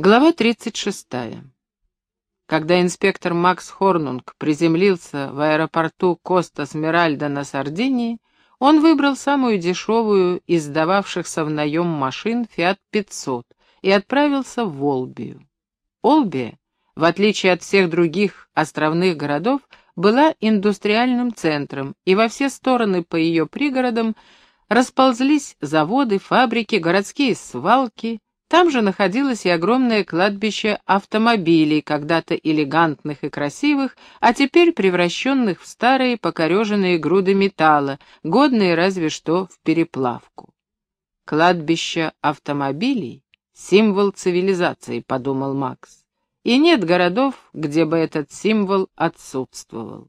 Глава 36. Когда инспектор Макс Хорнунг приземлился в аэропорту Коста Смиральда на Сардинии, он выбрал самую дешевую из сдававшихся в наем машин Fiat 500 и отправился в Олбию. Олбия, в отличие от всех других островных городов, была индустриальным центром, и во все стороны по ее пригородам расползлись заводы, фабрики, городские свалки, там же находилось и огромное кладбище автомобилей, когда-то элегантных и красивых, а теперь превращенных в старые покореженные груды металла, годные разве что в переплавку. Кладбище автомобилей — символ цивилизации, подумал Макс. И нет городов, где бы этот символ отсутствовал.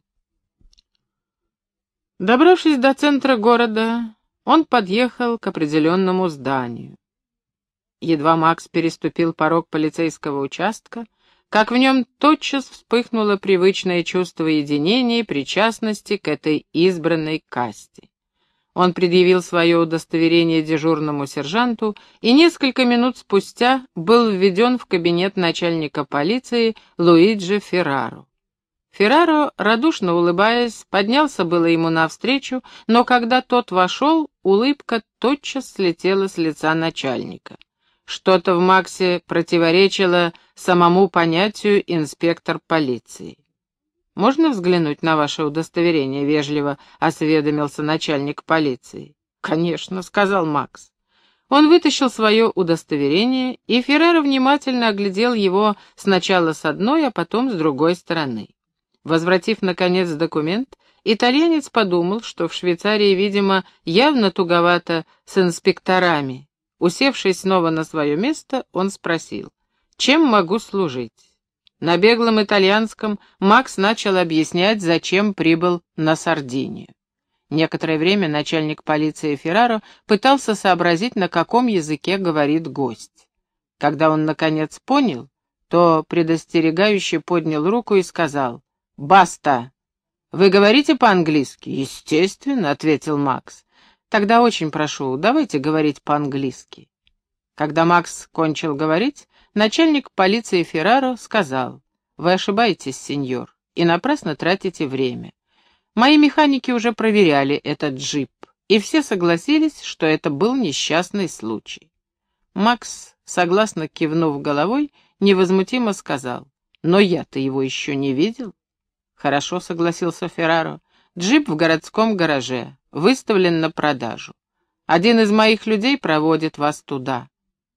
Добравшись до центра города, он подъехал к определенному зданию. Едва Макс переступил порог полицейского участка, как в нем тотчас вспыхнуло привычное чувство единения и причастности к этой избранной касте. Он предъявил свое удостоверение дежурному сержанту и несколько минут спустя был введен в кабинет начальника полиции Луиджи Ферраро. Ферраро, радушно улыбаясь, поднялся было ему навстречу, но когда тот вошел, улыбка тотчас слетела с лица начальника. Что-то в Максе противоречило самому понятию инспектор полиции. «Можно взглянуть на ваше удостоверение?» — вежливо осведомился начальник полиции. «Конечно», — сказал Макс. Он вытащил свое удостоверение, и Феррера внимательно оглядел его сначала с одной, а потом с другой стороны. Возвратив, наконец, документ, итальянец подумал, что в Швейцарии, видимо, явно туговато с инспекторами, Усевшись снова на свое место, он спросил, «Чем могу служить?» На беглом итальянском Макс начал объяснять, зачем прибыл на Сардинию. Некоторое время начальник полиции Ферраро пытался сообразить, на каком языке говорит гость. Когда он, наконец, понял, то предостерегающе поднял руку и сказал «Баста! Вы говорите по-английски?» «Естественно», — ответил Макс. Тогда очень прошу, давайте говорить по-английски. Когда Макс кончил говорить, начальник полиции Ферраро сказал, «Вы ошибаетесь, сеньор, и напрасно тратите время. Мои механики уже проверяли этот джип, и все согласились, что это был несчастный случай». Макс, согласно кивнув головой, невозмутимо сказал, «Но я-то его еще не видел». «Хорошо», — согласился Ферраро, — «джип в городском гараже выставлен на продажу. Один из моих людей проводит вас туда.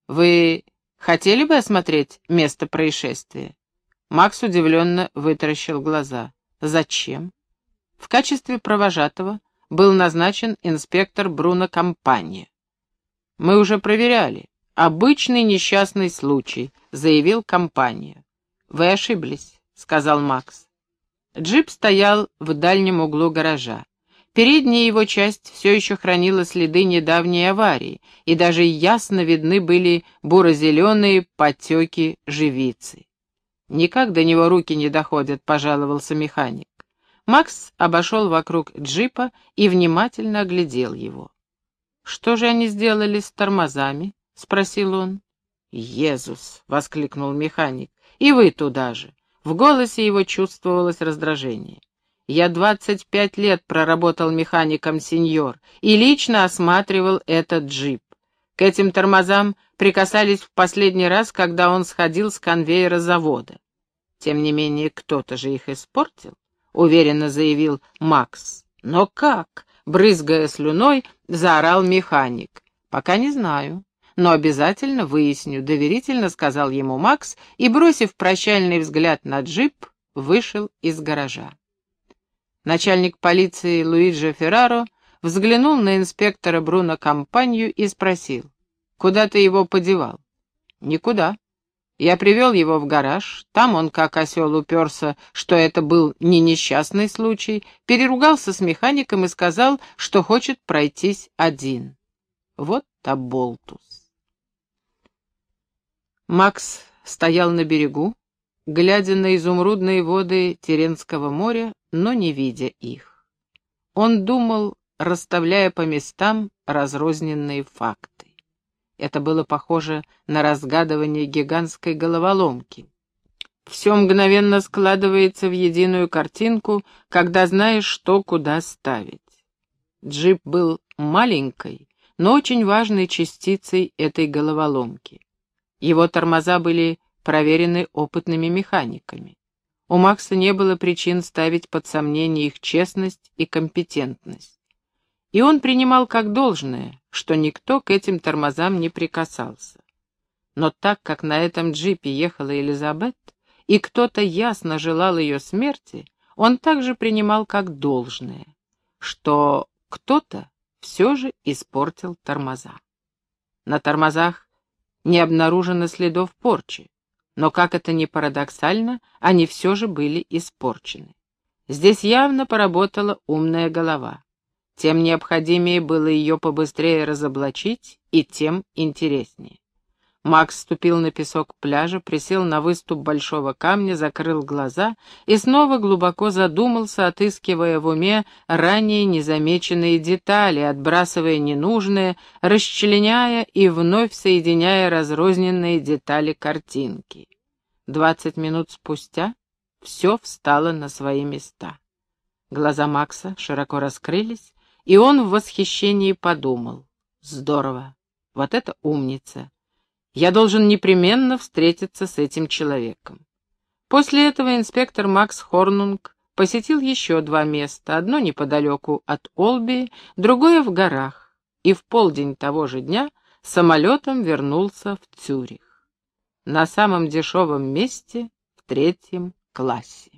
Вы хотели бы осмотреть место происшествия?» Макс удивленно вытаращил глаза. «Зачем?» В качестве провожатого был назначен инспектор Бруно Компания. «Мы уже проверяли. Обычный несчастный случай», — заявил компания. «Вы ошиблись», — сказал Макс. Джип стоял в дальнем углу гаража. Передняя его часть все еще хранила следы недавней аварии, и даже ясно видны были буро-зеленые потеки живицы. «Никак до него руки не доходят», — пожаловался механик. Макс обошел вокруг джипа и внимательно оглядел его. «Что же они сделали с тормозами?» — спросил он. «Езус!» — воскликнул механик. «И вы туда же!» В голосе его чувствовалось раздражение. Я двадцать пять лет проработал механиком сеньор и лично осматривал этот джип. К этим тормозам прикасались в последний раз, когда он сходил с конвейера завода. Тем не менее, кто-то же их испортил, — уверенно заявил Макс. Но как? — брызгая слюной, заорал механик. Пока не знаю, но обязательно выясню, — доверительно сказал ему Макс и, бросив прощальный взгляд на джип, вышел из гаража. Начальник полиции Луиджи Ферраро взглянул на инспектора Бруно Компанию и спросил, «Куда ты его подевал?» «Никуда. Я привел его в гараж, там он, как осел, уперся, что это был не несчастный случай, переругался с механиком и сказал, что хочет пройтись один. Вот таболтус». Макс стоял на берегу, глядя на изумрудные воды Теренского моря, но не видя их. Он думал, расставляя по местам разрозненные факты. Это было похоже на разгадывание гигантской головоломки. Все мгновенно складывается в единую картинку, когда знаешь, что куда ставить. Джип был маленькой, но очень важной частицей этой головоломки. Его тормоза были проверены опытными механиками. У Макса не было причин ставить под сомнение их честность и компетентность. И он принимал как должное, что никто к этим тормозам не прикасался. Но так как на этом джипе ехала Элизабет, и кто-то ясно желал ее смерти, он также принимал как должное, что кто-то все же испортил тормоза. На тормозах не обнаружено следов порчи, но, как это ни парадоксально, они все же были испорчены. Здесь явно поработала умная голова. Тем необходимее было ее побыстрее разоблачить, и тем интереснее. Макс ступил на песок пляжа, присел на выступ большого камня, закрыл глаза и снова глубоко задумался, отыскивая в уме ранее незамеченные детали, отбрасывая ненужные, расчленяя и вновь соединяя разрозненные детали картинки. Двадцать минут спустя все встало на свои места. Глаза Макса широко раскрылись, и он в восхищении подумал. Здорово, вот это умница. Я должен непременно встретиться с этим человеком. После этого инспектор Макс Хорнунг посетил еще два места, одно неподалеку от Олби, другое в горах, и в полдень того же дня самолетом вернулся в Цюрих. На самом дешевом месте в третьем классе.